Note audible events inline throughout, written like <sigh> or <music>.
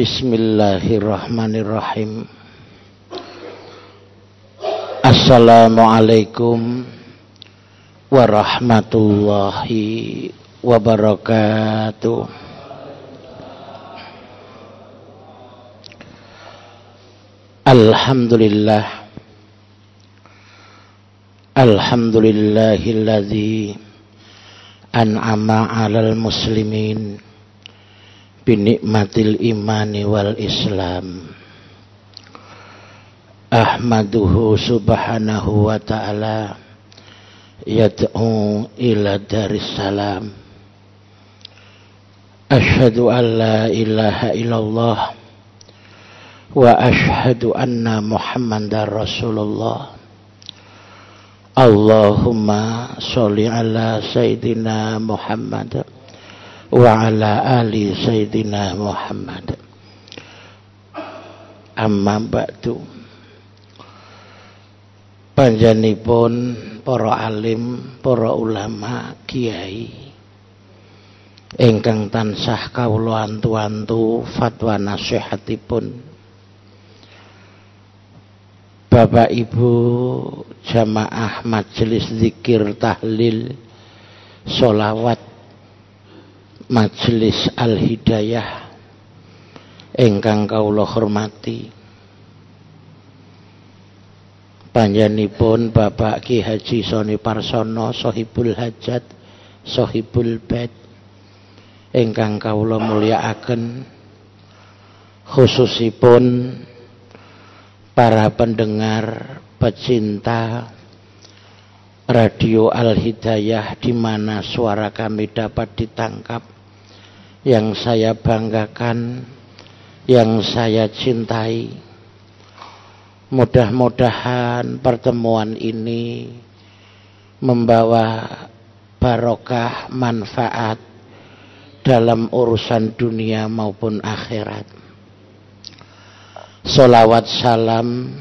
Bismillahirrahmanirrahim. Assalamualaikum warahmatullahi wabarakatuh. Alhamdulillah. Alhamdulillahilladzi an'ama 'alal muslimin binikmatil imani wal islam. Ahmaduhu subhanahu wa ta'ala yad'u ila daris salam. Ashhadu an la ilaha illallah wa ashhadu anna muhammadar rasulullah. Allahumma sholli ala sayyidina Muhammad ala ali sayyidina Muhammad. Amma ba'du. Panjenipun para alim para ulama kiai ingkang tansah kawula antu-antu fatwa nasihatipun. Bapak Ibu jamaah majelis zikir tahlil solawat majelis al-hidayah. Ingkang kawula hormati. Panjenipun Bapak Ki Haji Soni Parsono Sohibul Hajat Sohibul Bed ingkang kawula mulyakaken. Khususipun para pendengar pecinta Radio Al Hidayah di mana suara kami dapat ditangkap yang saya banggakan, yang saya cintai. Mudah-mudahan pertemuan ini membawa barokah manfaat dalam urusan dunia maupun akhirat. Salawat salam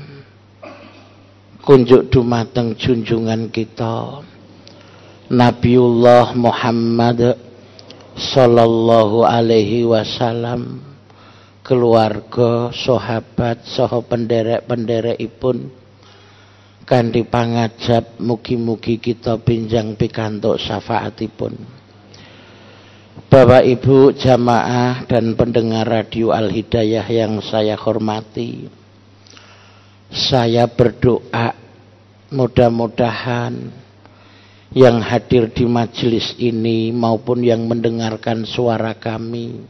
kunjuk dumateng junjungan kita Nabiullah Muhammad sallallahu alaihi wasallam. Keluarga sahabat saha penderek-penderekipun. Kanthi pangajab mugi-mugi kita pinjang pikantuk syafaatipun. Bapak Ibu jamaah dan pendengar radio Al Hidayah yang saya hormati saya berdoa mudah-mudahan yang hadir di majelis ini maupun yang mendengarkan suara kami.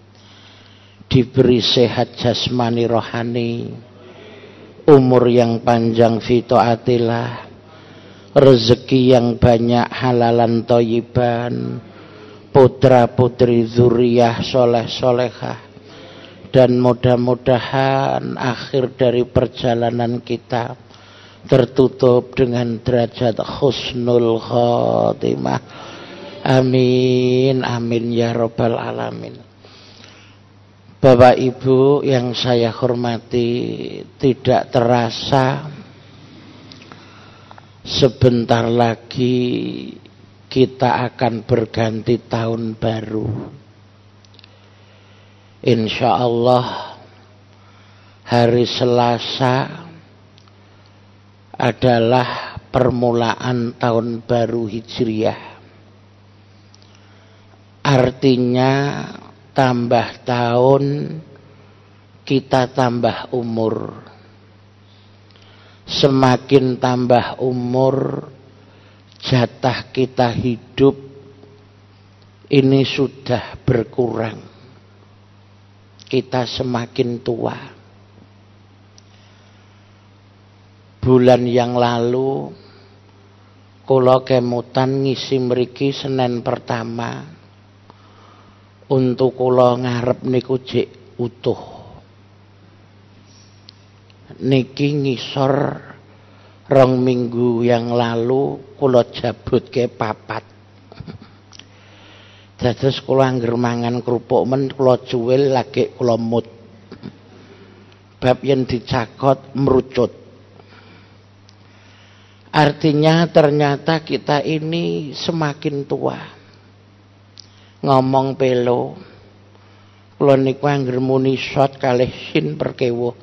Diberi sehat jasmani rohani. Umur yang panjang fito atilah. Rezeki yang banyak halalan toyiban. Putra putri zuriyah soleh solehah dan mudah-mudahan akhir dari perjalanan kita tertutup dengan derajat husnul khotimah. Amin, amin ya robbal alamin. Bapak Ibu yang saya hormati, tidak terasa sebentar lagi kita akan berganti tahun baru. Insya Allah hari Selasa adalah permulaan tahun baru Hijriah. Artinya tambah tahun kita tambah umur. Semakin tambah umur jatah kita hidup ini sudah berkurang. Kita semakin tua. Bulan yang lalu kula kemutan ngisi mriki Senin pertama. Untuk kula ngarep niku jek utuh. Niki ngisor rong minggu yang lalu kula jabut ke papat. <laughs> Dados kula angger mangan kerupuk men kula cuwil lagi kula mut. Bab yen dicakot merucut Artinya ternyata kita ini semakin tua. Ngomong pelo, Kula niku angger muni shot kalih sin perkewuh.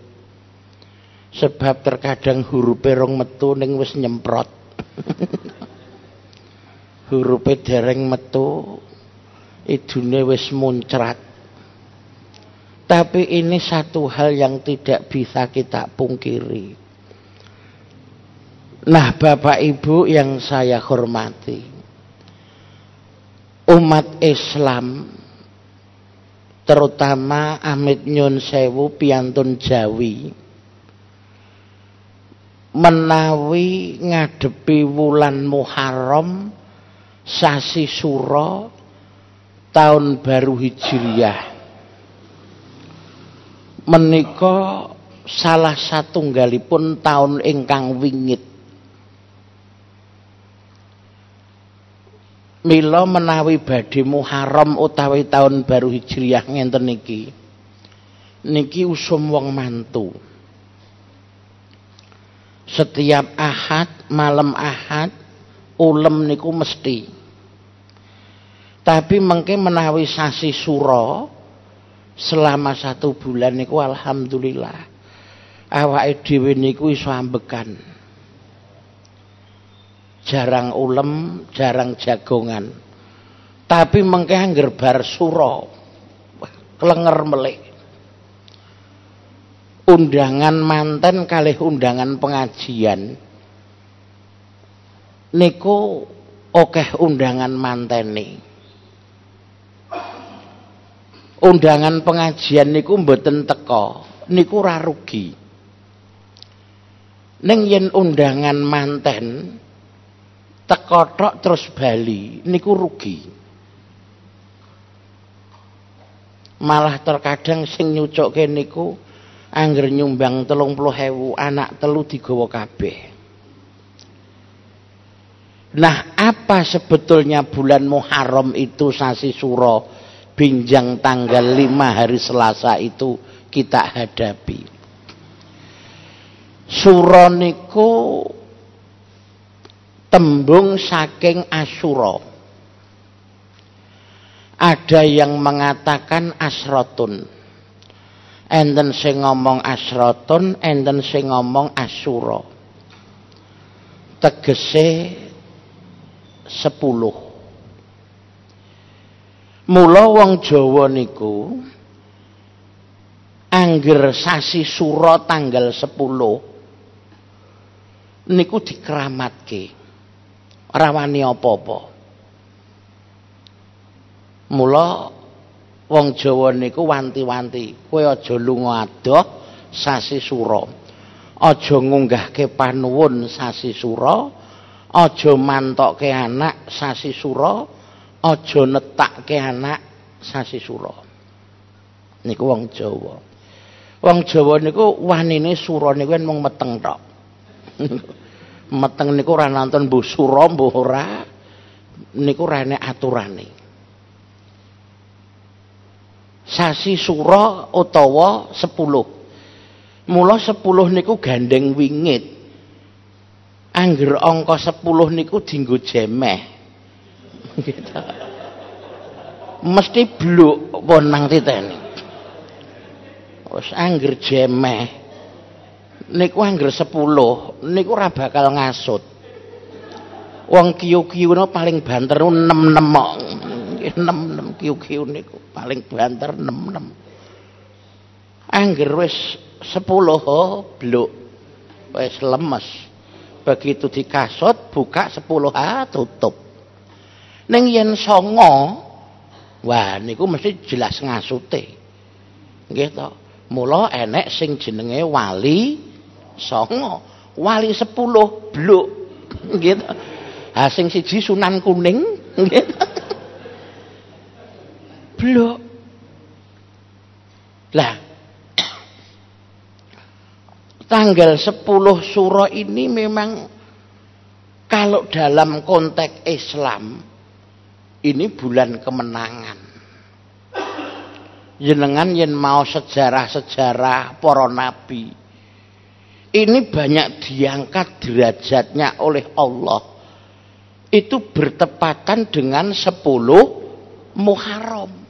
Sebab terkadang hurufe rong metu ning wis nyemprot. <laughs> hurufe dereng metu idune wis muncrat. Tapi ini satu hal yang tidak bisa kita pungkiri. Nah, Bapak Ibu yang saya hormati, umat Islam terutama Amit Nyun Sewu piantun Jawi menawi ngadepi wulan Muharram sasi suro tahun baru Hijriah. Menika salah satu galipun tahun ingkang wingit Mila menawi badhe Muharram utawi tahun baru Hijriah ngenten niki. Niki usum wong mantu. Setiap Ahad, malam Ahad, ulem niku mesti. Tapi mengke menawi sasi suro selama satu bulan niku alhamdulillah awake dhewe niku iso ambekan jarang ulem, jarang jagongan. Tapi mengke angger bar sura klenger melek. Undangan manten kalih undangan pengajian niku okeh undangan mantene. Undangan pengajian niku mboten teko, niku ora rugi. Ning yen undangan manten teko terus bali niku rugi. Malah terkadang sing nyucukke niku angger nyumbang telung puluh hewu anak telu digawa kabeh. Nah apa sebetulnya bulan Muharram itu sasi suro binjang tanggal 5 hari Selasa itu kita hadapi? Suro niku tembung saking Asyura. Ada yang mengatakan asrotun. Enten sing ngomong asrotun, enten sing ngomong asyura. Tegese sepuluh. Mula wong Jawa niku angger sasi sura tanggal sepuluh niku dikeramatke rawani apa-apa. Mula wong Jawa niku wanti-wanti, kowe aja lunga adoh sasi sura. Aja ngunggahke panuwun sasi sura, aja mantokke anak sasi sura, aja netakke anak sasi sura. Niku wong Jawa. Wong Jawa niku wanine sura niku mung meteng tok. <laughs> meteng niku ora nonton mbuh sura mbuh ora. Niku rene aturane. Sasi sura utawa 10 mula 10 niku gandeng wingit. Angger angka 10 niku dienggo jemeh. Gitu. Mesti bluk pun nang titeni. Wis angger jemeh niku angger 10 niku ora bakal ngasut. Wong kiyu-kiyu paling banter 6-6 nggih 6-6 kiyu-kiyu niku paling banter 6-6 angger wis 10 oh bluk. Wis lemes. Begitu dikasut buka 10 ah tutup. Ning yen songo wah niku mesti jelas ngasute nggih to. Mula enek sing jenenge wali songo. Wali sepuluh bluk gitu. Asing siji sunan kuning. Gitu. Bluk lah. Tanggal sepuluh suro ini memang kalau dalam konteks Islam ini bulan kemenangan. Jenengan yen mau sejarah-sejarah para nabi ini banyak diangkat derajatnya oleh Allah. Itu bertepatan dengan 10 Muharram.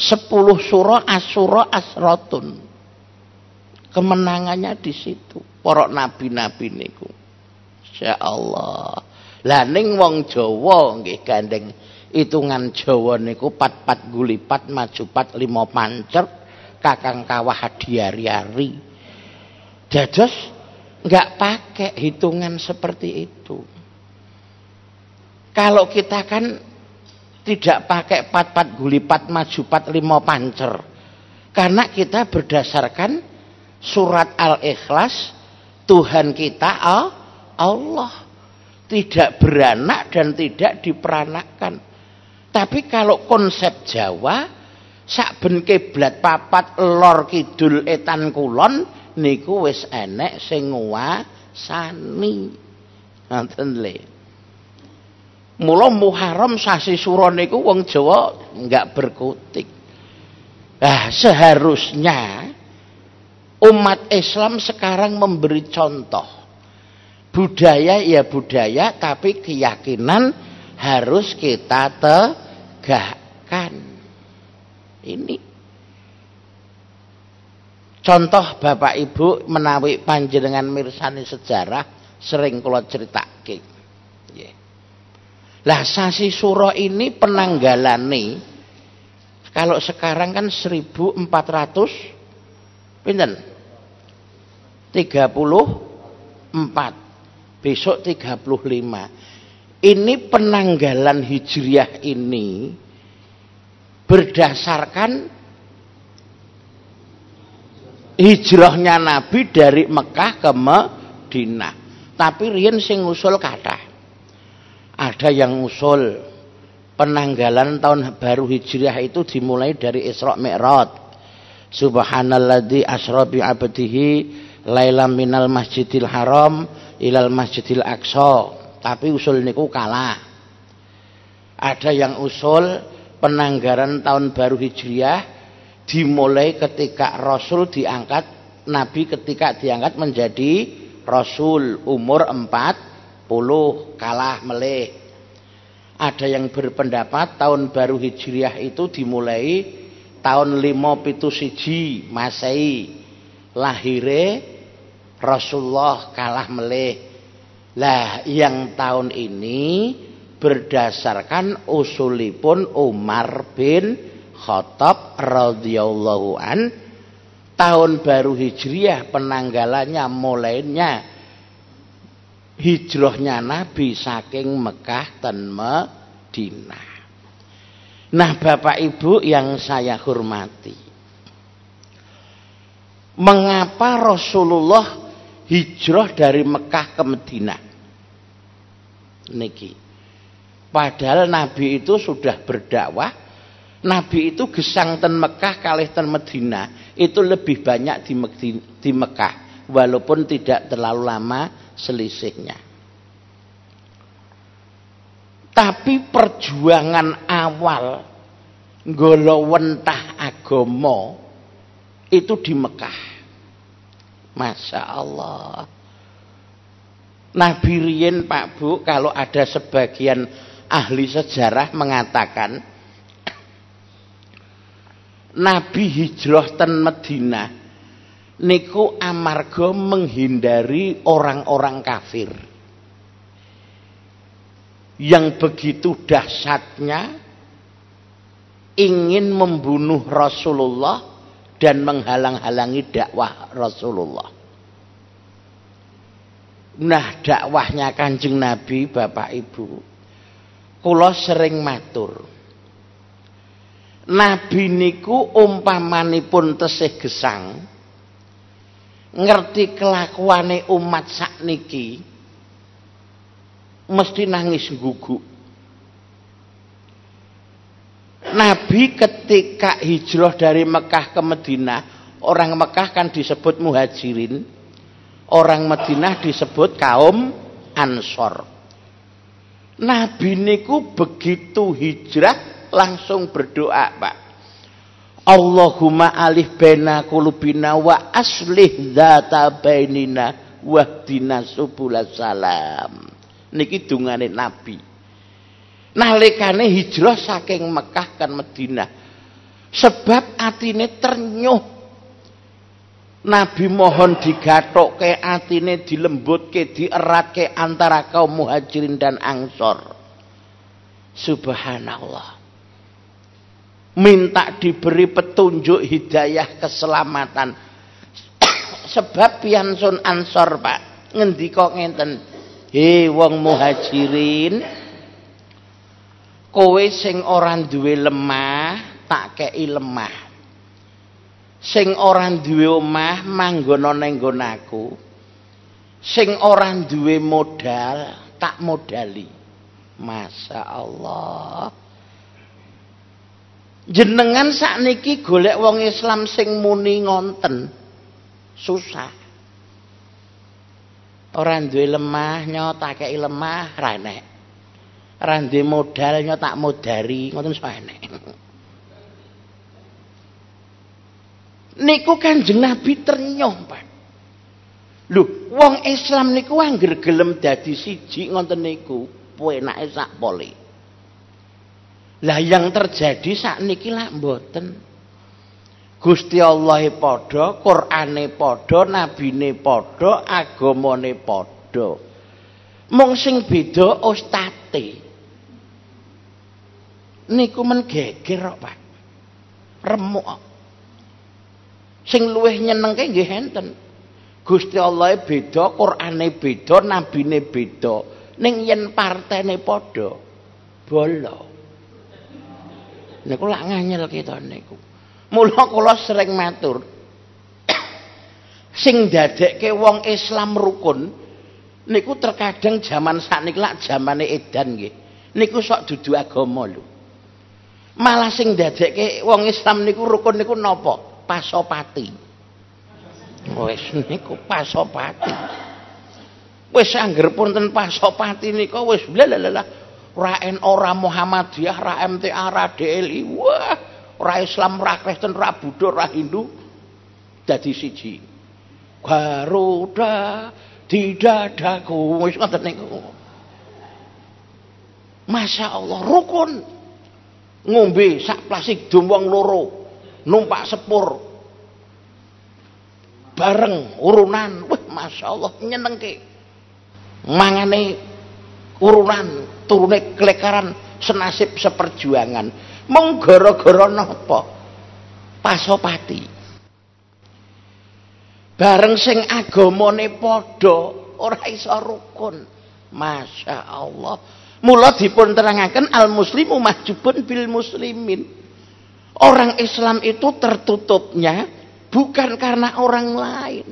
sepuluh surah asura asrotun. Kemenangannya di situ. Porok nabi-nabi niku. Allah. Lah ning wong Jawa nggih gandeng hitungan Jawa niku pat-pat gulipat maju pat lima pancer kakang kawah hadiari-ari dados nggak pakai hitungan seperti itu. Kalau kita kan tidak pakai pat-pat gulipat maju pat lima pancer. Karena kita berdasarkan surat al-ikhlas Tuhan kita Allah. Tidak beranak dan tidak diperanakkan. Tapi kalau konsep Jawa sakben kiblat papat lor kidul etan kulon niku wis enek sing nguwasani. Ngoten le. Mula Muharram sasi suro niku wong Jawa enggak berkutik. Nah, seharusnya umat Islam sekarang memberi contoh budaya ya budaya tapi keyakinan harus kita tegakkan ini contoh Bapak Ibu menawi panjenengan mirsani sejarah sering kalau cerita yeah. lah sasi suro ini penanggalan nih kalau sekarang kan 1400 pinten? 34 besok 35 ini penanggalan hijriah ini berdasarkan hijrahnya Nabi dari Mekah ke Madinah tapi rian sing usul kata ada yang usul penanggalan tahun baru hijriah itu dimulai dari Isra Mi'raj. Subhanalladzi asra bi abdihi lailam minal masjidil haram ilal Masjidil Aqsa, tapi usul niku kalah. Ada yang usul penanggaran tahun baru Hijriah dimulai ketika Rasul diangkat Nabi ketika diangkat menjadi Rasul umur 40 kalah meleh. Ada yang berpendapat tahun baru Hijriah itu dimulai tahun 5 pitu siji Masehi. Lahire Rasulullah kalah meleh. Lah yang tahun ini berdasarkan usulipun Umar bin Khattab radhiyallahu an tahun baru Hijriah penanggalannya mulainya hijrahnya Nabi saking Mekah dan Madinah. Nah, Bapak Ibu yang saya hormati. Mengapa Rasulullah hijrah dari Mekah ke Medina. Niki. Padahal Nabi itu sudah berdakwah. Nabi itu gesang ten Mekah kalih ten Medina itu lebih banyak di, di Mekah walaupun tidak terlalu lama selisihnya. Tapi perjuangan awal golowentah agomo itu di Mekah. Masya Allah. Nabi Rien Pak Bu kalau ada sebagian ahli sejarah mengatakan Nabi hijrah ten Medina niku amarga menghindari orang-orang kafir yang begitu dahsyatnya ingin membunuh Rasulullah dan menghalang-halangi dakwah Rasulullah. Nah, dakwahnya Kanjeng Nabi, Bapak Ibu, kula sering matur. Nabi niku umpamanipun tesih gesang ngerti kelakuane umat sakniki mesti nangis guguk Nabi ketika hijrah dari Mekah ke Madinah, orang Mekah kan disebut muhajirin, orang Madinah disebut kaum Ansor. Nabi niku begitu hijrah langsung berdoa, Pak. Allahumma alif baina kulubina wa aslih dzata bainina wahdina subulas salam. Niki dungane Nabi nalikane hijrah saking Mekah kan Madinah Sebab atine ternyuh Nabi mohon digatokke atine dilembutke dieratke antara kaum muhajirin dan angsor. Subhanallah. Minta diberi petunjuk hidayah keselamatan. <coughs> Sebab piansun ansor pak. Ngendika ngenten. Hei wong muhajirin. Kowe sing orang duwe lemah. Tak kei lemah sing ora duwe omah manggono ning nggonku sing ora duwe modal tak modali Masya Allah jenengan sakniki golek wong Islam sing muni ngonten susah ora duwe lemah nyotakei lemah ra nek ora duwe modal nyotak modari ngoten enek niku Kanjeng Nabi ternyuh, Pak. Lho, wong Islam niku angger gelem dadi siji ngoten niku, penake sak poli. Lah yang terjadi sak niki lak mboten. Gusti Allah padha, Qur'ane padha, nabine padha, agamane padha. Mung sing beda ustate. Niku men geger kok, Pak. Remuk. Sing luwih nyenengke nggih enten. Gusti Allah beda, Qur'ane beda, nabine beda. Ning yen partene padha, bolo. Niku lak nganyel kita niku. Mula kula sering matur. Sing dadekke wong Islam rukun niku terkadang zaman sakniki lak zamane edan nggih. Niku sok dudu agama lho. Malah sing dadekke wong Islam niku rukun niku napa? pasopati. Wis niku pasopati. Wis angger punten pasopati nika wis blalalala. Ra ora Muhammadiyah, ra MTA, ra DLI. Wah, ora Islam, ra Kristen, ra Buddha, ra Hindu. Dadi siji. Garuda di dadaku wis ngoten niku. Masya Allah rukun. Ngombe sak plastik dum wong loro numpak sepur. Bareng urunan. Wah masya Allah nyenengke. Mangane urunan turune kelekaran senasib seperjuangan. Mong gara-gara pasopati. Bareng sing agamane padha ora iso rukun. Masya Allah. Mula dipun terangaken al muslimu mahjubun bil muslimin. Orang Islam itu tertutupnya bukan karena orang lain.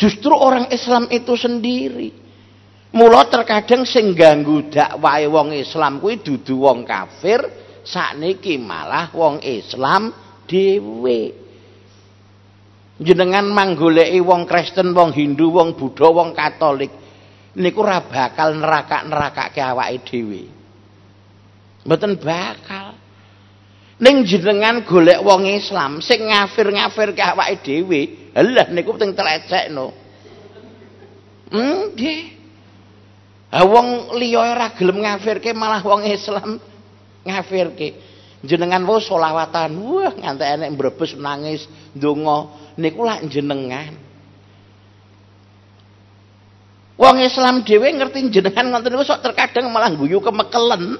Justru orang Islam itu sendiri. Mula terkadang sing ganggu dakwahe wong Islam kuwi dudu wong kafir, sakniki malah wong Islam dhewe. Jenengan manggoleki wong Kristen, wong Hindu, wong Buddha, wong Katolik niku ora bakal nerakak-nerakake awake dhewe. Mboten bakal. ning jenengan golek wong Islam sing ngafir-ngafir ke awake dhewe lah niku teng tlecekno nggih ha wong liya ora gelem ngafirke malah wong Islam ngafirke jenengan wae selawatan wah nganti enek mbrebes nangis ndonga niku lak jenengan wong Islam dhewe ngerti jenengan ngoten niku sok terkadang malah guyu kemekelen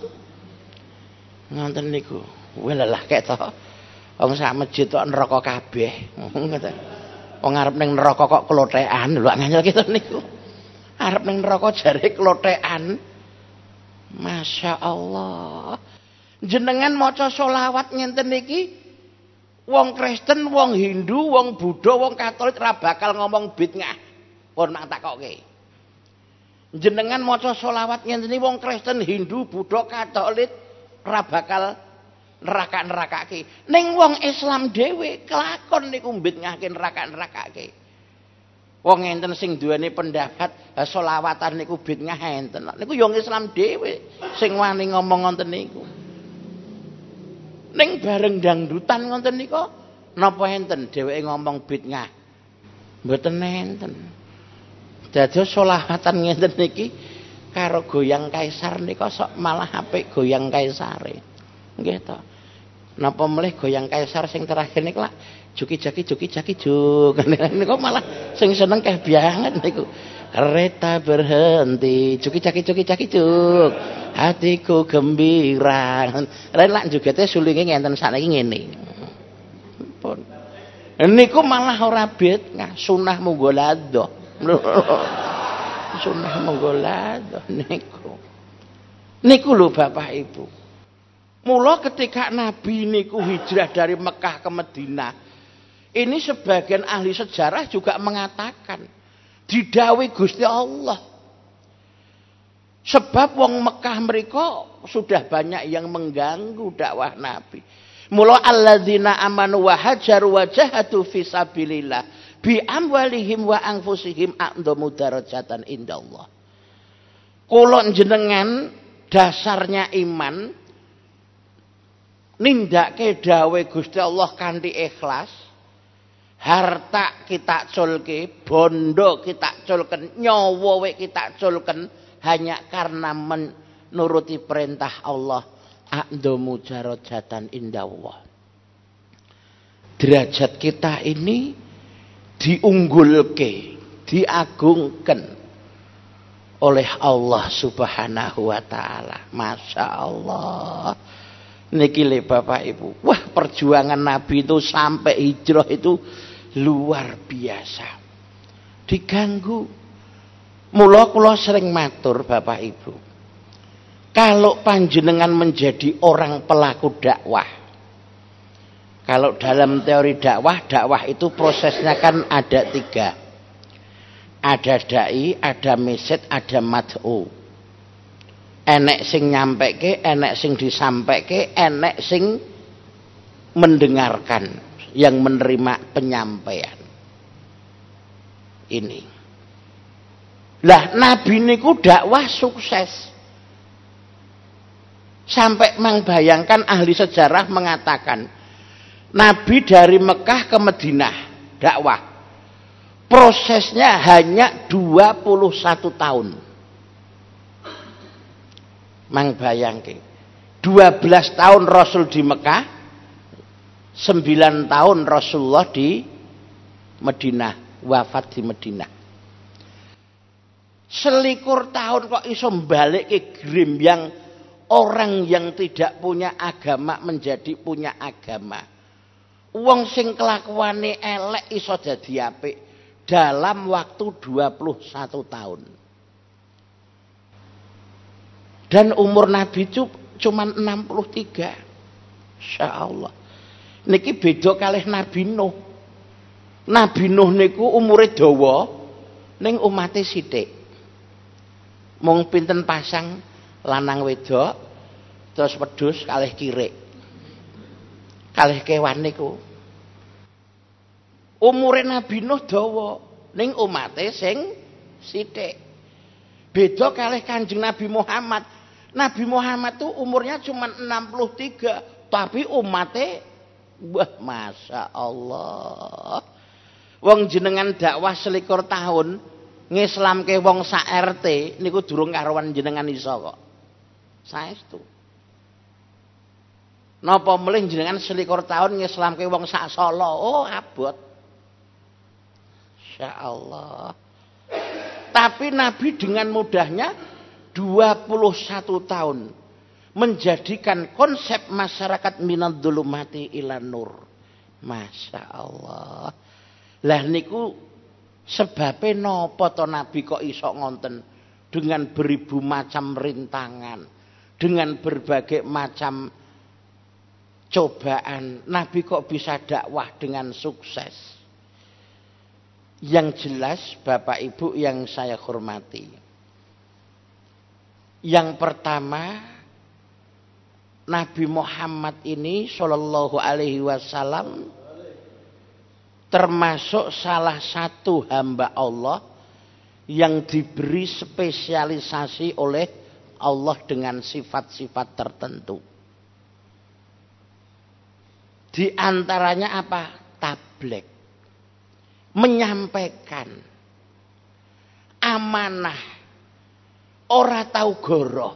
ngoten niku Welalah keto. Wong sak masjid kok neraka kabeh. <laughs> Wong arep ning neraka kok klothekan lho nganyel gitu niku. Arep ning neraka jare klothekan. Masya Allah. Jenengan maca selawat ngenten niki wong Kristen, wong Hindu, wong Buddha, wong Katolik ora bakal ngomong bid'ah. Pun mak takoke. Jenengan maca selawat ngenten niki wong Kristen, Hindu, Buddha, Katolik ora bakal neraka-nerakake. Ning wong Islam dhewe kelakon niku mbitngahke neraka-nerakake. Wong enten sing duweni pendapat selawatan niku bid'ah enten. Niku yo Islam dhewe sing wani ngomong ngoten niku. Ning bareng dangdutan ngoten niku napa enten dheweke ngomong bid'ah. Mboten enten. Dados selawatan ngenten niki karo goyang kaisar nika sok malah apik goyang kaisare. Nggih to. Napa melih goyang kaisar sing terakhir niku lak juki jaki juki jaki juk. <laughs> Niku malah sing seneng keh banget niku. Kereta berhenti, juki jaki juki jaki juk. Hatiku gembira. Ren lak jugete sulinge ngenten sakniki ngene. Pun. Niku malah ora bid sunah monggo <laughs> sunah monggo niku. Niku lho Bapak Ibu. Mula ketika Nabi niku hijrah dari Mekah ke Madinah, ini sebagian ahli sejarah juga mengatakan didawi Gusti Allah. Sebab wong Mekah mereka sudah banyak yang mengganggu dakwah Nabi. Mula alladzina amanu wa hajaru wa jahadu fi sabilillah bi amwalihim wa anfusihim a'dhamu darajatan indallah. Kula jenengan dasarnya iman nindake dawe Gusti Allah kanthi ikhlas harta kita culke bondo kita culken nyawa wek kita culken hanya karena menuruti perintah Allah. A'dhu mujarajatan indallah derajat kita ini diunggulke diagungkan oleh Allah Subhanahu wa taala. Masya Allah Niki le Bapak Ibu. Wah, perjuangan Nabi itu sampai hijrah itu luar biasa. Diganggu. Mula kula sering matur Bapak Ibu. Kalau panjenengan menjadi orang pelaku dakwah. Kalau dalam teori dakwah, dakwah itu prosesnya kan ada tiga. Ada da'i, ada meset, ada mat'u enek sing nyampeke, enek sing disampeke, enek sing mendengarkan, yang menerima penyampaian. Ini. Lah Nabi niku dakwah sukses. Sampai mengbayangkan ahli sejarah mengatakan Nabi dari Mekah ke Madinah dakwah. Prosesnya hanya 21 tahun. Mang bayangke. 12 tahun Rasul di Mekah, 9 tahun Rasulullah di Madinah, wafat di Madinah. Selikur tahun kok iso balik ke yang orang yang tidak punya agama menjadi punya agama. Wong sing kelakuane elek iso jadi apik dalam waktu 21 tahun. Dan umur Nabi itu cuma 63. Insya Allah. Niki beda kalih Nabi Nuh. Nabi Nuh niku umure dawa ning umate sithik. Mung pinten pasang lanang wedok terus wedhus kalih kirik. Kalih kewan niku. Umure Nabi Nuh dawa ning umate sing sithik. Beda kalih Kanjeng Nabi Muhammad Nabi Muhammad tuh umurnya cuma 63, tapi umatnya wah Masya Allah. Wong jenengan dakwah selikur tahun, ngislam ke wong sa RT, niku durung karuan jenengan iso kok. Saestu. Napa melih jenengan selikur tahun ngislam ke wong sak Solo? Oh, abot. Masya Allah. Tapi Nabi dengan mudahnya 21 tahun menjadikan konsep masyarakat minat dulu mati ila nur. Masya Allah. Lah niku sebabnya nopo to Nabi kok iso ngonten dengan beribu macam rintangan, dengan berbagai macam cobaan, Nabi kok bisa dakwah dengan sukses. Yang jelas Bapak Ibu yang saya hormati. Yang pertama, Nabi Muhammad ini Shallallahu Alaihi Wasallam termasuk salah satu hamba Allah yang diberi spesialisasi oleh Allah dengan sifat-sifat tertentu. Di antaranya apa? Tablik. Menyampaikan amanah ora tahu goro.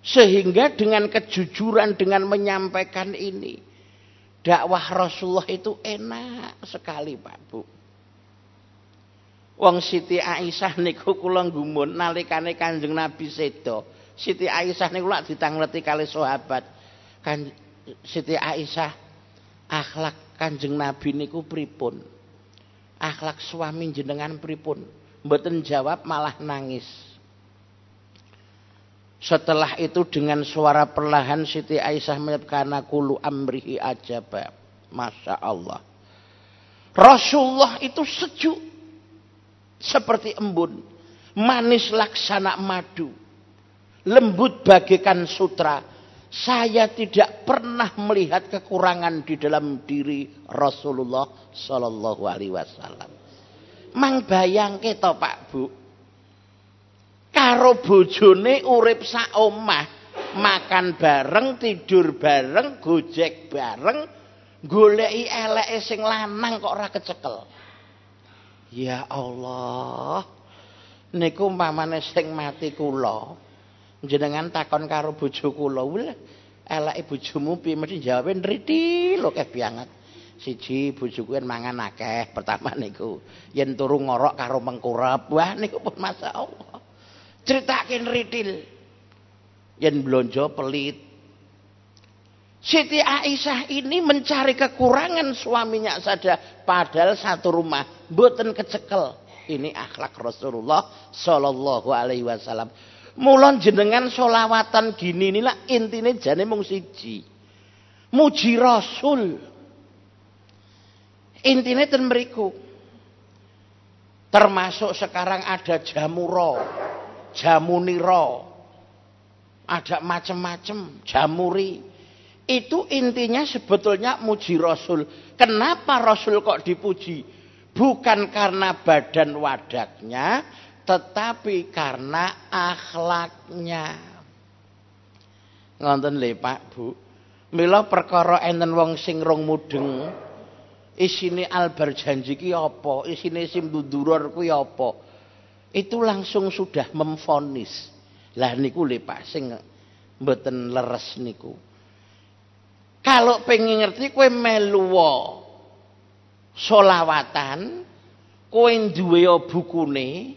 Sehingga dengan kejujuran dengan menyampaikan ini dakwah Rasulullah itu enak sekali Pak Bu. Wong Siti Aisyah niku kula gumun nalikane Kanjeng Nabi sedo. Siti Aisyah niku lak ditangleti kali sahabat. Kan Siti Aisyah akhlak Kanjeng Nabi niku pripun? Akhlak suami jenengan pripun? Mboten jawab malah nangis. Setelah itu dengan suara perlahan Siti Aisyah menyebutkan kulu amrihi ajaba. Masya Allah. Rasulullah itu sejuk. Seperti embun. Manis laksana madu. Lembut bagikan sutra. Saya tidak pernah melihat kekurangan di dalam diri Rasulullah Sallallahu Alaihi Wasallam. Mang bayang kita Pak Bu, karo bojone urip sak omah, makan bareng, tidur bareng, gojek bareng, goleki eleke sing lanang kok ora kecekel. Ya Allah. Niku umpamane sing mati kula. Jenengan takon karo bojo kula, "Wah, eleke bojomu piye?" Mesti jawabe nriti lho kebianget. Siji bojoku mangan akeh pertama niku. Yen turu ngorok karo mengkurep, wah niku pun masyaallah. Ceritakin ritil. Yang belanja pelit. Siti Aisyah ini mencari kekurangan suaminya saja. Padahal satu rumah. Buatan kecekel. Ini akhlak Rasulullah Sallallahu Alaihi Wasallam. Mulon jenengan solawatan gini inilah intinya jane mung siji. Muji Rasul. Intinya ten meriku. Termasuk sekarang ada jamuro jamuniro, ada macam-macam, jamuri. Itu intinya sebetulnya muji Rasul. Kenapa Rasul kok dipuji? Bukan karena badan wadaknya, tetapi karena akhlaknya. Ngonten le Pak Bu. Mila perkara enten wong sing rong mudeng. Isine albar janji ki apa? Isine sim dudurur kuwi apa? itu langsung sudah memfonis. Lah niku le Pak sing mboten leres niku. Kalau pengen ngerti kue meluwo solawatan, kue duwe bukune,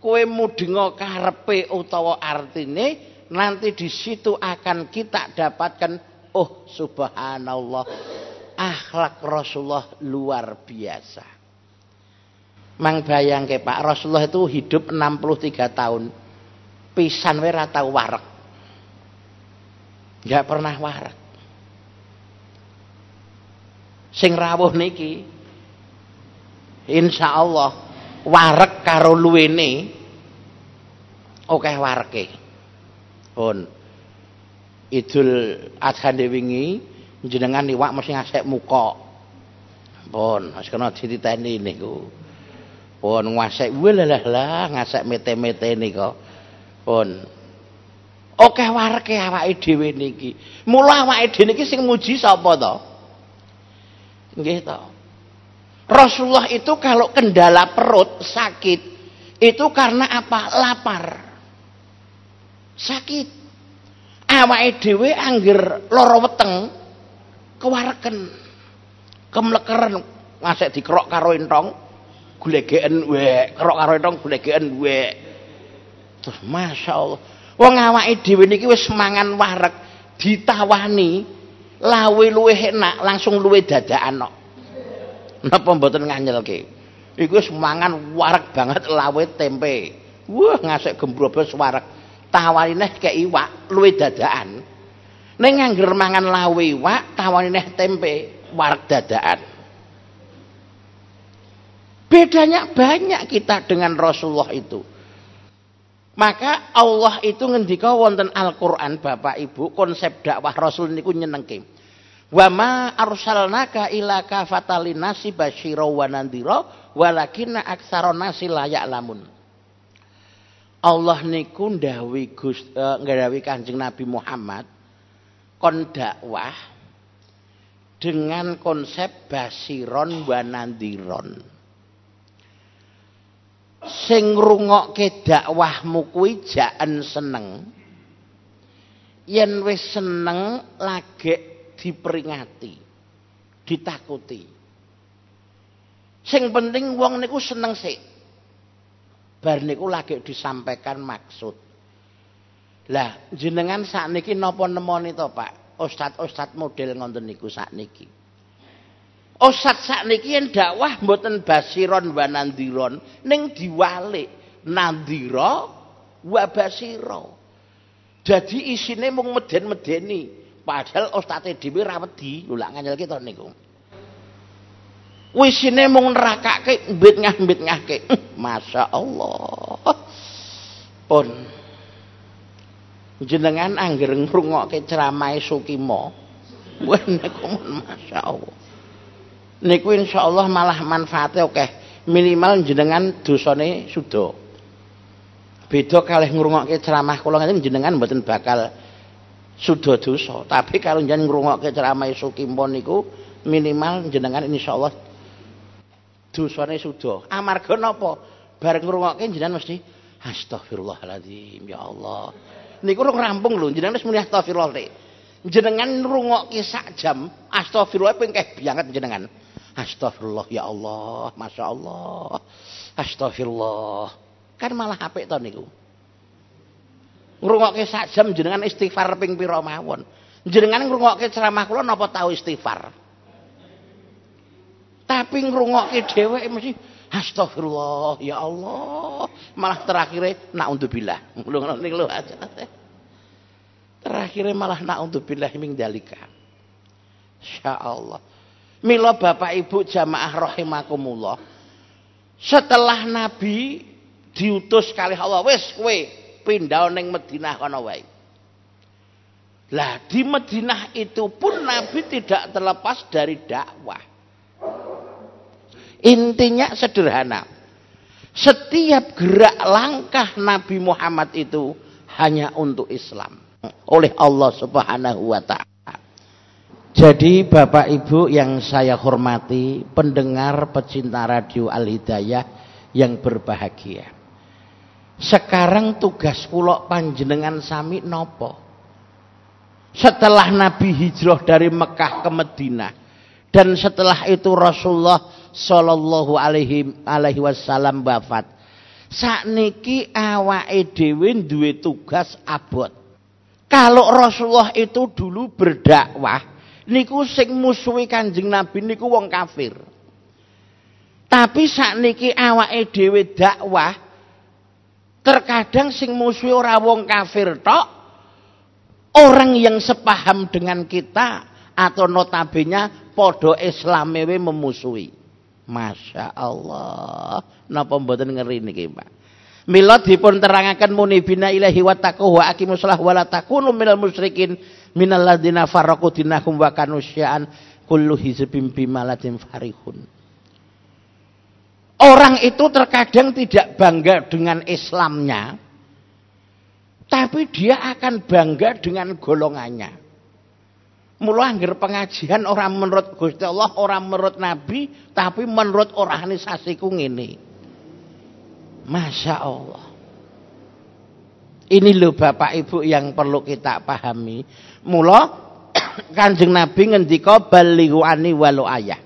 kue mudengo karepe utawa artine, nanti di situ akan kita dapatkan oh subhanallah akhlak Rasulullah luar biasa. Mang bayang ke Pak Rasulullah itu hidup 63 tahun. Pisan we ora tau warek. Enggak pernah warek. Sing rawuh niki insya Allah warek karo luwene oke wareke. Pun Idul Adha wingi jenengan iwak mesti ngasek muka. Pun, wis kena dititeni niku. pun nguasai walalah lah ngasak mete-mete nika pun. Oke warke awake dhewe niki. Mula awake dhewe niki sing muji sapa to? To. Rasulullah itu kalau kendala perut sakit itu karena apa? Lapar. Sakit. Awake dhewe angger lara weteng kewareken kemlekeren ngasek dikrok karo entong glegeken wek, kerok karo etong glegeken wek. Terus masyaallah. Wong awake dhewe niki wis mangan wareg ditawani lawe luwih enak langsung luwih dadakan kok. Napa mboten nganyelke? Iku wis mangan wareg banget lawe tempe. Wah ngasek gembrobos wareg. Tawani neh kek iwak luwih dadakan. Ning ngangger mangan lawe iwak tawani neh tempe wareg dadakan. Bedanya banyak kita dengan Rasulullah itu. Maka Allah itu ngendika wonten Al-Qur'an Bapak Ibu konsep dakwah Rasul niku nyenengke. Wa ma arsalnaka ila kafatalin nasi basyira wa nadhira walakinna aktsaron nasi la ya'lamun. Allah niku ndawuhi Gus uh, Kanjeng Nabi Muhammad kon dakwah dengan konsep basiron wa nadhiron. sing ngrungokke dakwahmu kuwi jaen seneng yen wis seneng lagi diperingati, ditakuti. Sing penting wong niku seneng sik. Bar niku lagi disampaikan maksud. Lah jenengan sakniki napa nemoni to, Pak? Ustad-ustad model ngonten niku sakniki. Ustad sakniki yen dakwah mboten basiron wa nandiron ning diwalik nandira wa basira. Jadi isine mung meden-medeni, padahal ustate dhewe ra wedi. Lho lak nganyelke to niku. Wisine mung nerakake mbit ngah-mbit ngahke. <laughs> Masya Allah. Pun jenengan angger ngrungokke ceramah Sukimo. Wah niku Masya Allah. Niku insyaallah malah manfaatnya oke. Minimal jenengan dosane sudah. Beda kalih ngrungokke ceramah kula ngene jenengan mboten bakal sudah dosa. Tapi kalau jenengan ngrungokke ceramah Sukimo niku minimal jenengan insyaallah dosane sudah. Amarga napa? Bareng ngrungokke jenengan mesti astagfirullahaladzim ya Allah. Niku rung rampung lho, jenengan wis muni astagfirullah. Jenengan ngrungokke sak jam, astagfirullah ping banget jenengan. Astagfirullah ya Allah, Masya Allah. Astagfirullah. Kan malah apik to niku. Ngrungokke sak jam jenengan istighfar ping pira mawon. Jenengan ngrungokke ceramah kula napa tau istighfar? Tapi ngrungokke dheweke mesti astagfirullah ya Allah. Malah naudzubillah. Lho ngono niku lho aja. Terakhire malah naudzubillah min dalika. Insyaallah. Mila Bapak Ibu jamaah rahimakumullah. Setelah Nabi diutus kali Allah, wis kowe pindah ning Madinah kono wae. Lah di Madinah itu pun Nabi tidak terlepas dari dakwah. Intinya sederhana. Setiap gerak langkah Nabi Muhammad itu hanya untuk Islam oleh Allah Subhanahu wa taala. Jadi Bapak Ibu yang saya hormati, pendengar pecinta radio Al Hidayah yang berbahagia. Sekarang tugas kula panjenengan sami nopo? Setelah Nabi hijrah dari Mekah ke Madinah dan setelah itu Rasulullah sallallahu alaihi alaihi wasallam wafat. Sakniki awake dhewe duwe tugas abot. Kalau Rasulullah itu dulu berdakwah, niku sing musuhi Kanjeng Nabi niku wong kafir. Tapi sakniki awake dhewe dakwah terkadang sing musuhi ora wong kafir tok, orang yang sepaham dengan kita atau notabene podo islamewe memusuhi. Masya Allah. Napa mboten ngeri niki, Pak? Mila dipun terangaken munibina ilahi wa taqwa wa aqimus shalah wa la takunu minal musyrikin minal ladzina farraqu dinahum wa kanu sya'an kullu hizbin bima ladim farihun. Orang itu terkadang tidak bangga dengan Islamnya, tapi dia akan bangga dengan golongannya. Mula angger pengajian orang menurut Gusti Allah, orang menurut Nabi, tapi menurut organisasiku ngene. Masya Allah. Ini loh Bapak Ibu yang perlu kita pahami. Mula <coughs> Kanjeng Nabi ngendika balighu ani walau ayah.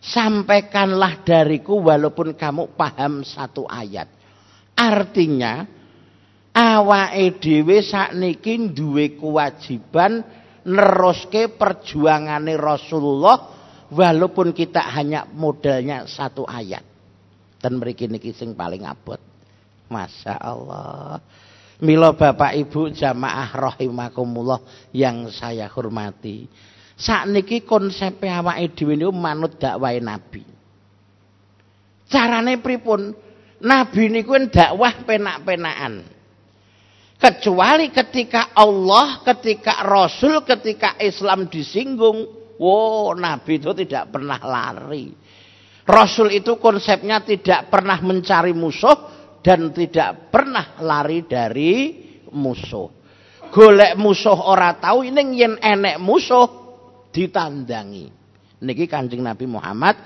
Sampaikanlah dariku walaupun kamu paham satu ayat. Artinya awake dhewe sakniki duwe kewajiban neruske perjuangane Rasulullah walaupun kita hanya modalnya satu ayat. Dan mriki niki sing paling abot. Masya Allah. Mila Bapak Ibu jamaah rahimakumullah yang saya hormati. Sakniki konsep awake dhewe niku manut dakwah Nabi. Carane pripun? Nabi niku dakwah penak-penakan. Kecuali ketika Allah, ketika Rasul, ketika Islam disinggung. Wow, Nabi itu tidak pernah lari. Rasul itu konsepnya tidak pernah mencari musuh dan tidak pernah lari dari musuh. Golek musuh ora tahu ini yen enek musuh ditandangi. Niki Kanjeng Nabi Muhammad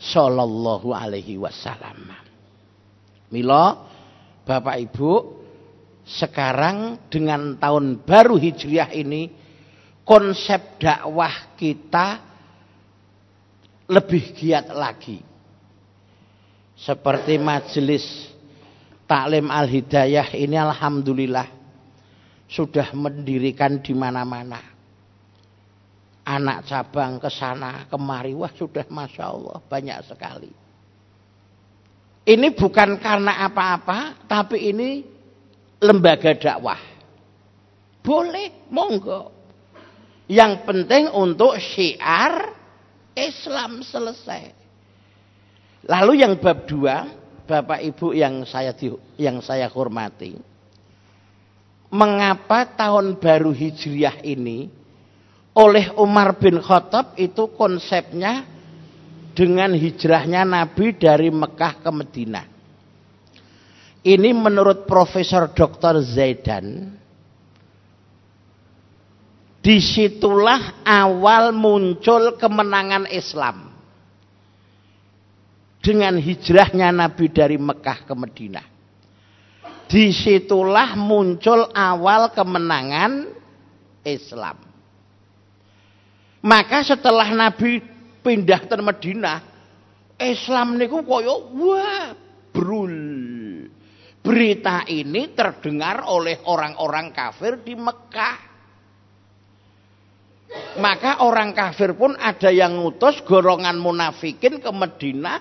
sallallahu alaihi wasallam. Mila Bapak Ibu sekarang dengan tahun baru Hijriah ini konsep dakwah kita lebih giat lagi. Seperti majelis taklim al-hidayah ini alhamdulillah sudah mendirikan di mana-mana. Anak cabang ke sana kemari wah sudah masya Allah banyak sekali. Ini bukan karena apa-apa, tapi ini lembaga dakwah. Boleh, monggo. Yang penting untuk syiar Islam selesai. Lalu yang bab dua, Bapak Ibu yang saya yang saya hormati, mengapa tahun baru Hijriah ini oleh Umar bin Khattab itu konsepnya dengan hijrahnya Nabi dari Mekah ke Madinah. Ini menurut Profesor Dr. Zaidan. Di situlah awal muncul kemenangan Islam. Dengan hijrahnya Nabi dari Mekah ke Madinah. Di situlah muncul awal kemenangan Islam. Maka setelah Nabi pindah ke Madinah, Islam niku koyo wah brul. Berita ini terdengar oleh orang-orang kafir di Mekah. Maka orang kafir pun ada yang ngutus golongan munafikin ke Madinah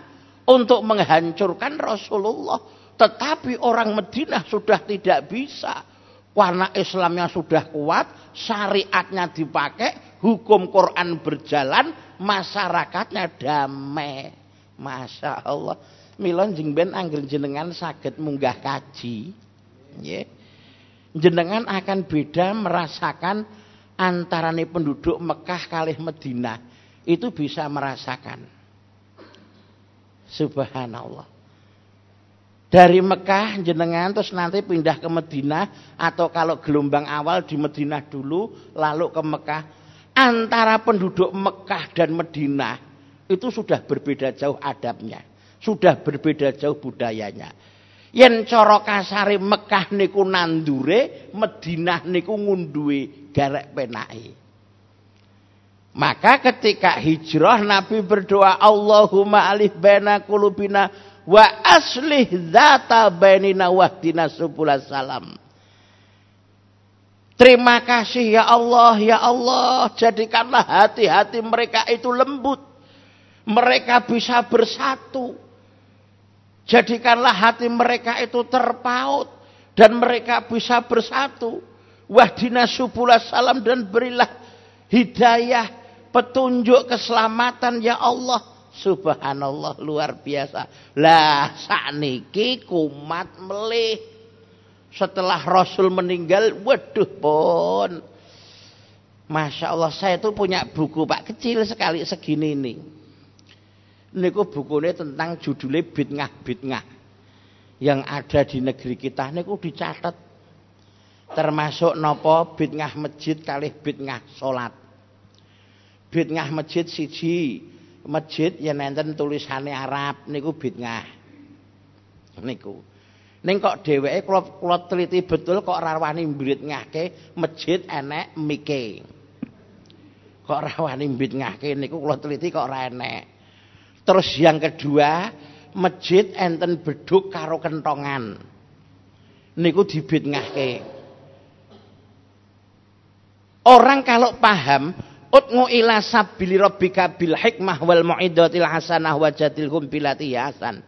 untuk menghancurkan Rasulullah. Tetapi orang Madinah sudah tidak bisa. Karena Islamnya sudah kuat, syariatnya dipakai, hukum Quran berjalan, masyarakatnya damai. Masya Allah. Milon jeng ben anggere jenengan sakit munggah kaji. Jenengan akan beda merasakan antara nih penduduk Mekah kali Madinah. Itu bisa merasakan. Subhanallah. Dari Mekah jenengan terus nanti pindah ke Madinah atau kalau gelombang awal di Madinah dulu lalu ke Mekah antara penduduk Mekah dan Madinah itu sudah berbeda jauh adabnya, sudah berbeda jauh budayanya. Yen cara kasare Mekah niku nandure, Madinah niku ngunduwe garek penake. Maka ketika hijrah Nabi berdoa Allahumma alif baina qulubina wa aslih dzata bainina wahdina subulas salam. Terima kasih ya Allah, ya Allah. Jadikanlah hati-hati mereka itu lembut. Mereka bisa bersatu. Jadikanlah hati mereka itu terpaut. Dan mereka bisa bersatu. Wahdina subulah salam dan berilah hidayah. Petunjuk keselamatan ya Allah. Subhanallah luar biasa. Lah sakniki kumat melih setelah Rasul meninggal, waduh pun. Masya Allah, saya itu punya buku Pak kecil sekali segini ini. Niku bukunya tentang judulnya bidngah-bidngah. Yang ada di negeri kita, niku dicatat. Termasuk nopo bidngah masjid kali bidngah solat. Bidngah masjid siji, masjid yang nenten tulisannya Arab, niku bidngah. Niku. Ning kok dheweke kula kula teliti betul kok rawani mbritngahke masjid enek mike. Kok rawani mbritngahke niku kula teliti kok enek. Terus yang kedua, masjid enten beduk karo kentongan. Niku dibitngahke. Orang kalau paham Utngu ila sabili rabbika bil hikmah wal mu'idatil hasanah wajadilhum bilati hasan.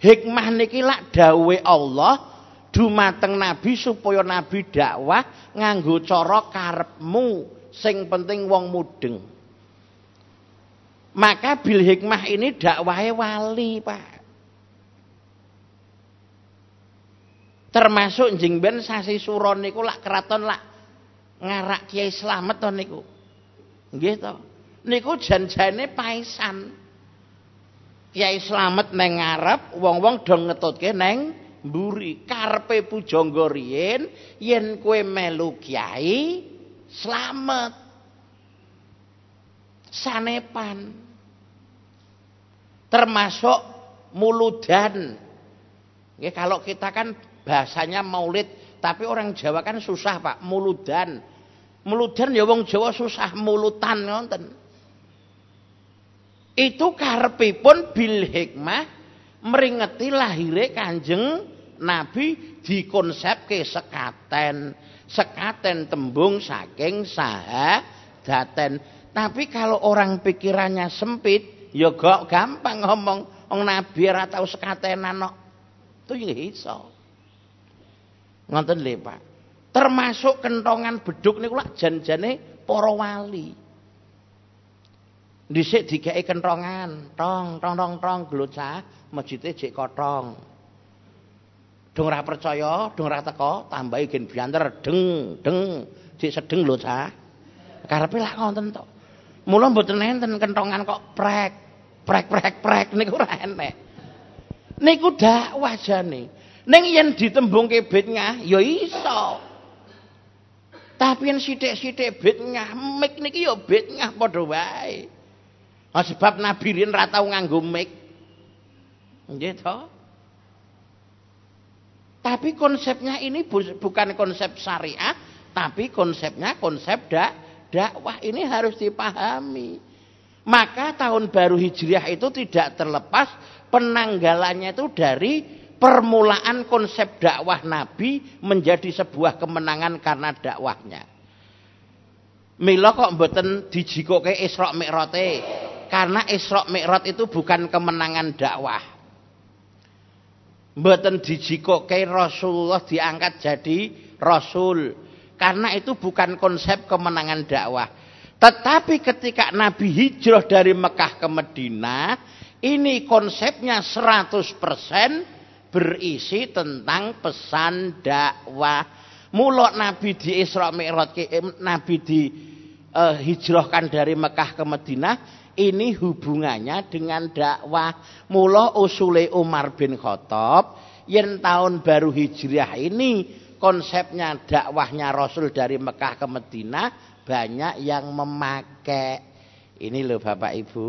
Hikmah niki lak dawe Allah dumateng nabi supaya nabi dakwah nganggo cara karepmu sing penting wong mudeng. Maka bil hikmah ini dakwahe wali, Pak. Termasuk jeng ben sasi suron niku lak keraton lak ngarak Kiai Slamet to niku. To. Niku janjane paisan. Kiai Slamet neng ngarep, wong-wong do ngetutke neng mburi. Karepe pujangga riyin yen kowe melu Kiai Slamet. Sanepan. Termasuk muludan. Ya, kalau kita kan bahasanya maulid Tapi orang Jawa kan susah, Pak, muludan. Muludan ya wong Jawa susah mulutan ngoten. Itu karepipun bil hikmah meringeti lahire Kanjeng Nabi dikonsepke sekaten. Sekaten tembung saking sahadaten. Tapi kalau orang pikirannya sempit, ya gak gampang ngomong wong Nabi ora tau sekatenan kok. Itu ya iso. Ngoten lho, Pak. Termasuk kentongan beduk niku lak jan-jane para wali. Dhisik dikeki kentongan, tong tong tong tong glocah, masjide jek kotong. Dong ora percaya, dong ora teko, tambahi gen bianter deng deng, jek sedeng lho cah. Karepe lak. Mula mboten enten kentongan kok prek, prek prek prek niku ora enek. Niku dakwah jane. Ning yen ditembungke bid'ah ya iso. Tapi yen sithik-sithik bid'ah, mik niki ya bid'ah padha wae. Oh, sebab Nabi Rin ra tau nganggo mic. Nggih to? Tapi konsepnya ini bukan konsep syariat, tapi konsepnya konsep dak dakwah ini harus dipahami. Maka tahun baru Hijriah itu tidak terlepas penanggalannya itu dari permulaan konsep dakwah Nabi menjadi sebuah kemenangan karena dakwahnya. Mila kok mboten dijikoke Isra Mi'rate karena Isra Mi'raj itu bukan kemenangan dakwah. Mboten dijikoke Rasulullah diangkat jadi rasul. Karena itu bukan konsep kemenangan dakwah. Tetapi ketika Nabi hijrah dari Mekah ke Medina, ini konsepnya 100% berisi tentang pesan dakwah. Mulok Nabi di Isra Mi'raj Nabi di uh, hijrahkan dari Mekah ke Medina ini hubungannya dengan dakwah. Mula usule Umar bin Khattab yang tahun baru Hijriah ini konsepnya dakwahnya Rasul dari Mekah ke Medina banyak yang memakai. Ini loh Bapak Ibu,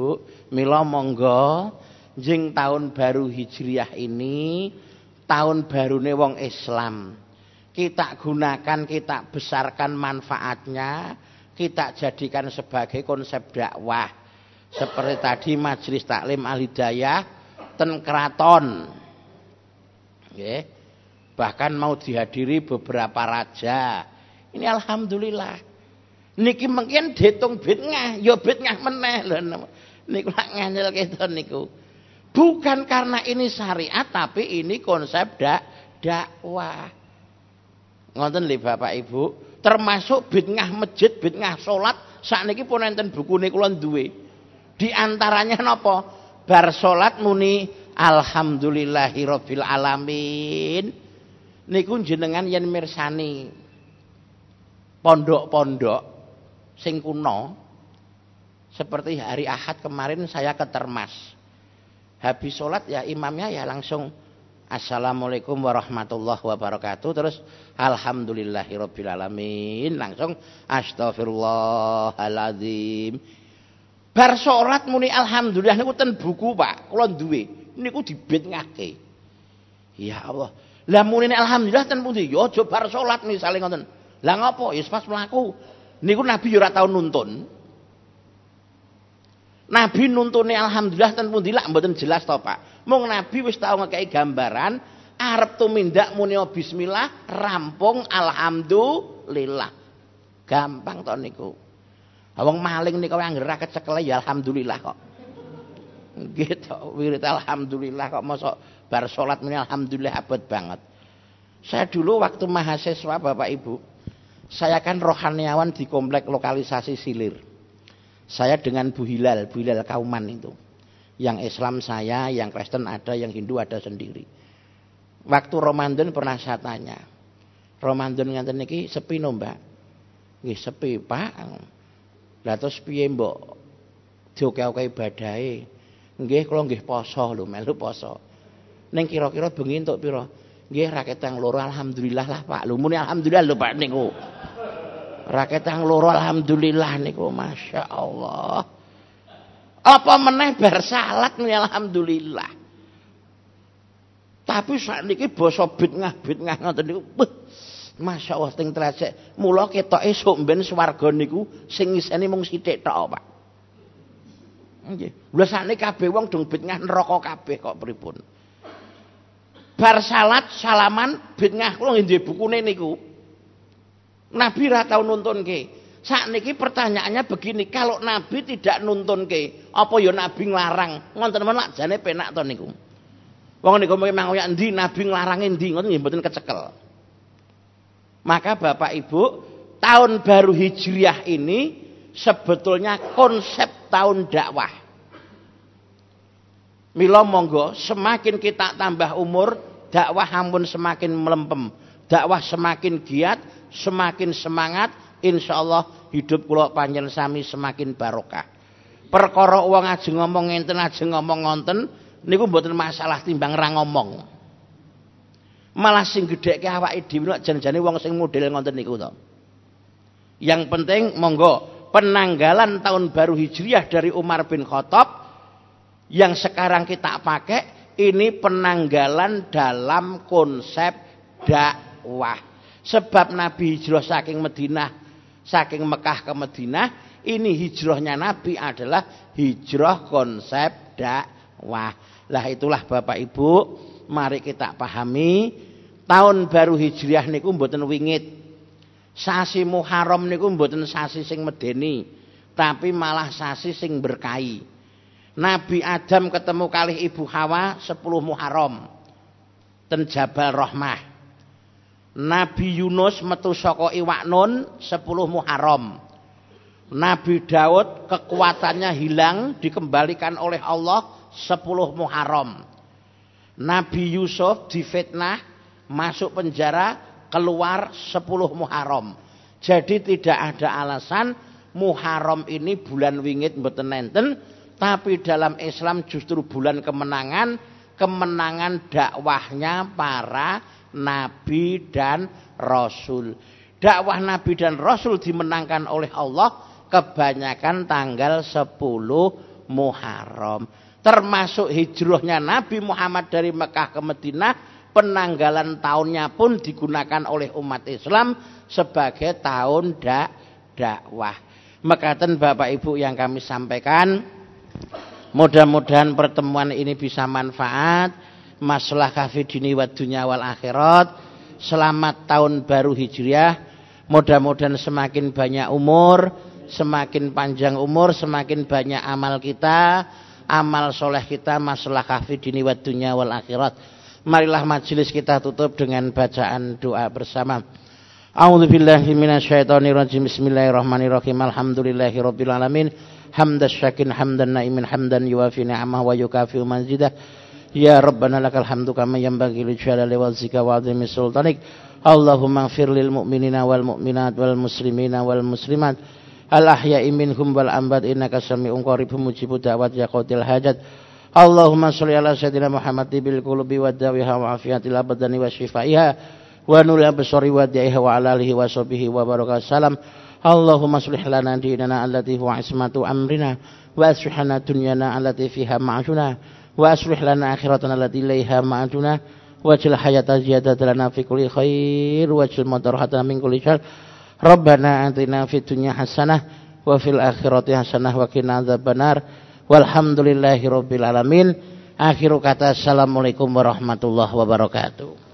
mila monggo jeng tahun baru Hijriah ini tahun baru wong Islam. Kita gunakan, kita besarkan manfaatnya, kita jadikan sebagai konsep dakwah seperti tadi majelis taklim alidayah ten keraton. Nggih. Bahkan mau dihadiri beberapa raja. Ini alhamdulillah. Niki mungkin ditung bid'ah, ya bid'ah meneh lho. Niku lak nganyel gitu niku. Bukan karena ini syariat tapi ini konsep dak dakwah. Ngoten lho Bapak Ibu, termasuk bid'ah masjid, bid'ah salat sakniki pun enten bukune kula duwe. Di antaranya napa? Bar salat muni alhamdulillahirabbil alamin. Niku jenengan yen mirsani pondok-pondok sing kuno seperti hari Ahad kemarin saya ke Termas. Habis sholat ya imamnya ya langsung Assalamualaikum warahmatullahi wabarakatuh terus alhamdulillahirabbil alamin langsung astagfirullahaladzim Bar salat muni alhamdulillah niku ten buku, Pak. Kula duwe. Niku dibitngake. Ya Allah. Lah muni alhamdulillah ten pundi? Ya aja bar salat misale ngoten. Lah ngopo? Ya pas mlaku. Niku Nabi ya ora tau nuntun. Nabi nuntune alhamdulillah ten pundi lak mboten jelas to, Pak. Mung Nabi wis tau ngekeki gambaran arep tumindak muni bismillah rampung alhamdulillah. Gampang to niku. Wong maling nika anggere ra kecekel ya alhamdulillah kok. Gitu, wirid alhamdulillah kok mosok bar salat muni alhamdulillah abot banget. Saya dulu waktu mahasiswa Bapak Ibu, saya kan rohaniawan di komplek lokalisasi Silir. Saya dengan Bu Hilal, Bu Hilal Kauman itu. Yang Islam saya, yang Kristen ada, yang Hindu ada sendiri. Waktu Ramadan pernah saya tanya, Ramadan nganten niki sepi no, Mbak? Nggih sepi, Pak. Lah terus piye mbok dioke-oke ibadahe? Nggih kula nggih poso lho, melu poso. Ning kira-kira bengi entuk pira? Nggih raket yang loro alhamdulillah lah Pak. Lho muni alhamdulillah lho Pak niku. Raket yang loro alhamdulillah niku Masya Allah. Apa meneh bar salat nih alhamdulillah. Tapi saat niki basa bidngah bidngah ngoten niku. Masya Allah ting trecek. Mula ketoke sok ben swarga niku sing isine mung sithik tok, Pak. Nggih. Lha sakniki kabeh wong dong bidngah neraka kabeh kok pripun? Bar salat salaman bidngah kula nggih bukune niku. Nabi ra tau nuntunke. Sakniki pertanyaannya begini, kalau Nabi tidak nuntunke, apa ya Nabi nglarang? Ngoten men lak jane penak to niku. Wong niku memang kaya endi Nabi nglarang endi ngoten nggih mboten kecekel. Maka Bapak Ibu, tahun baru Hijriah ini sebetulnya konsep tahun dakwah. Mila monggo semakin kita tambah umur, dakwah ampun semakin melempem. Dakwah semakin giat, semakin semangat, insya Allah hidup kula panjang sami semakin barokah. Perkara wong ajeng ngomong ngenten ajeng ngomong ngonten niku mboten masalah timbang ra ngomong. malah sing gedhekke awake dhewe nek jan-jane wong sing model ngoten niku to. Yang penting monggo penanggalan tahun baru Hijriah dari Umar bin Khattab yang sekarang kita pakai ini penanggalan dalam konsep dakwah. Sebab Nabi hijrah saking Madinah, saking Mekah ke Madinah, ini hijrahnya Nabi adalah hijrah konsep dakwah. Lah itulah Bapak Ibu, mari kita pahami tahun baru hijriah niku mboten wingit. Sasi Muharram niku mboten sasi sing medeni, tapi malah sasi sing berkahi. Nabi Adam ketemu kali Ibu Hawa 10 Muharram. Ten Jabal Rahmah. Nabi Yunus metu saka iwak nun 10 Muharram. Nabi Daud kekuatannya hilang dikembalikan oleh Allah 10 Muharram. Nabi Yusuf difitnah masuk penjara, keluar 10 Muharram. Jadi tidak ada alasan Muharram ini bulan wingit mboten enten, tapi dalam Islam justru bulan kemenangan, kemenangan dakwahnya para nabi dan rasul. Dakwah nabi dan rasul dimenangkan oleh Allah kebanyakan tanggal 10 Muharram. Termasuk hijrahnya Nabi Muhammad dari Mekah ke Madinah penanggalan tahunnya pun digunakan oleh umat Islam sebagai tahun dak dakwah. Mekaten Bapak Ibu yang kami sampaikan, mudah-mudahan pertemuan ini bisa manfaat, masalah kafidini wa dunya wal akhirat. Selamat tahun baru Hijriah. Mudah-mudahan semakin banyak umur, semakin panjang umur, semakin banyak amal kita, amal soleh kita, masalah kafidini wa dunya wal akhirat. Marilah majelis kita tutup dengan bacaan doa bersama. A'udzu billahi minasyaitonir rajim. Bismillahirrahmanirrahim. Alhamdulillahirabbil alamin. Hamdan syakin hamdan naimin hamdan yuwafi ni'amah wa yukafi manzidah. Ya Rabbana lakal hamdu kama yanbaghi li jalali wazika wa 'azimi sultanik. Allahumma ighfir lil mu'minina wal mu'minat wal muslimina wal muslimat. Al ahya'i minhum wal ambat innaka sami'un qaribun mujibud da'wat ya qatil hajat. Allahumma sholli ala sayyidina Muhammad bil qulubi wa dawiha wa afiyatil abdani wa shifaiha wa nuril absari wa wa ala wa sahbihi wa baraka salam. Allahumma sholli lana dinana allati huwa ismatu amrina wa aslih lana dunyana allati fiha ma'ashuna wa aslih lana akhiratana allati ilaiha ma'aduna wajil hayata ziyadatan lana fi kulli khair wajil madarhatana min kulli syar. Rabbana atina fid dunya hasanah wa fil akhirati hasanah wa qina adzabannar. Walhamdulillahi rabbil alamin. Akhiru kata assalamualaikum warahmatullahi wabarakatuh.